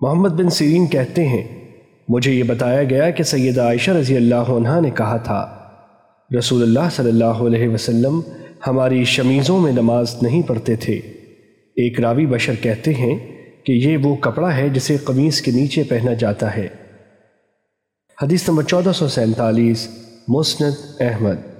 محمد بن سیرین کہتے ہیں، مجھے یہ بتایا گیا کہ سیدہ عائشہ رضی اللہ عنہ نے کہا تھا، رسول اللہ صلی اللہ علیہ وسلم ہماری شمیزوں میں نماز نہیں پڑھتے تھے۔ ایک راوی بشر کہتے ہیں کہ یہ وہ کپڑا ہے جسے قمیص کے نیچے پہنا جاتا ہے۔ حدیث نمبر چودہ سو سینتالیس، مسند احمد۔